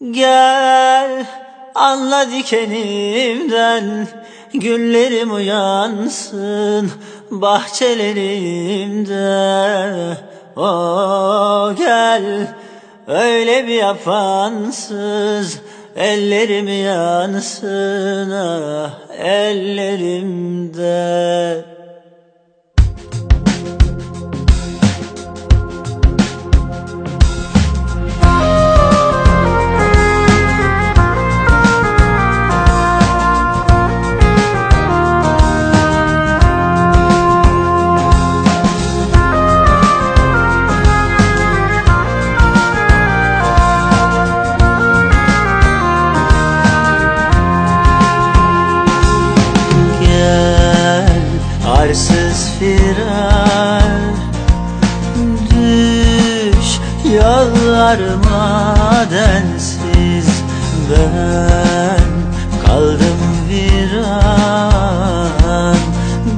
Gel anla dikenimden Güllerim uyansın bahçelerimde O gel öyle bir yapansız Ellerim yansın ah ellerimde firar Düş yollarıma densiz. Ben kaldım viran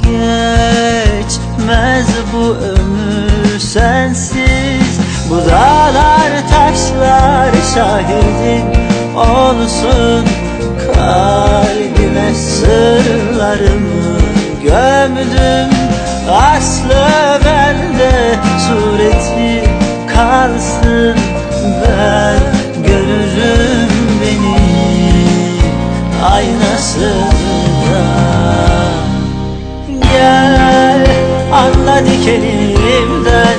Geçmez bu ömür sensiz. Bu dağlar taşlar şahidim olsun. Kalbime sırlarımı gömdüm Aslı bende sureti kalsın Ben görürüm beni aynasında. Gel anla dikenimden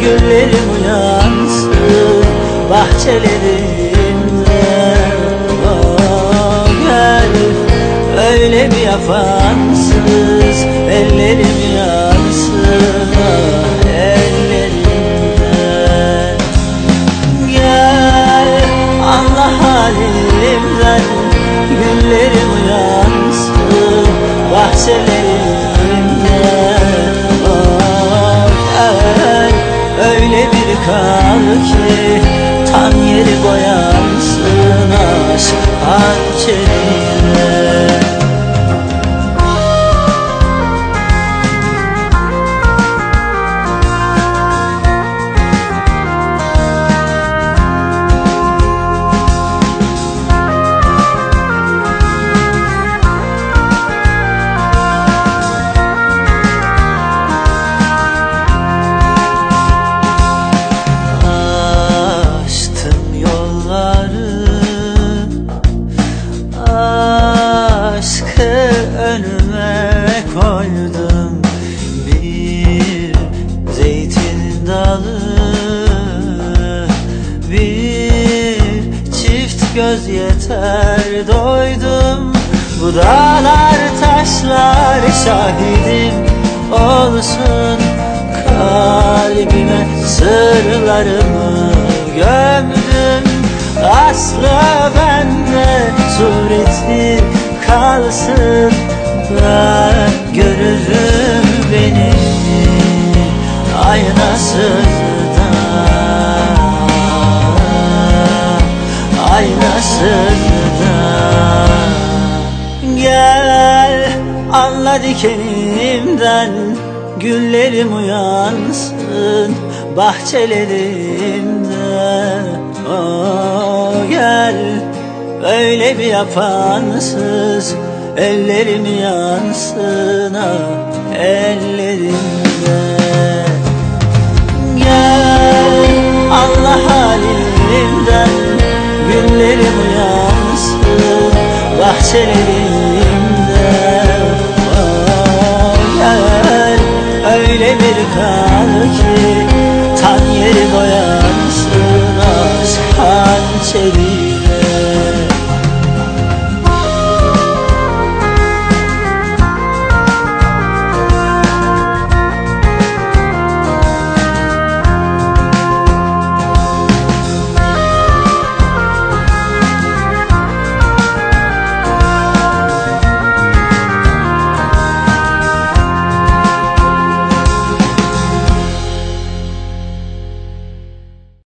Güllerim uyansın bahçelerimde Oh, gel öyle bir yapansız Ellerim bahçelerimde Oh, gel öyle bir kal ki Tam yeri boyansın aşk hançerine Aşkı önüme koydum. Bir zeytin dalı Bir çift göz yeter doydum. Bu dağlar taşlar şahidim olsun. Kalbime sırlarımı gömdüm. Aslı bende sureti kalsın Ben görürüm beni. Aynasında Aynasında Gel anla dikenimden Güllerim uyansın bahçelerimde Oh gel öyle bir yapansız Ellerim yansın ah ellerimde Gel Allah halimden Güllerim uyansın. Bahçelerimde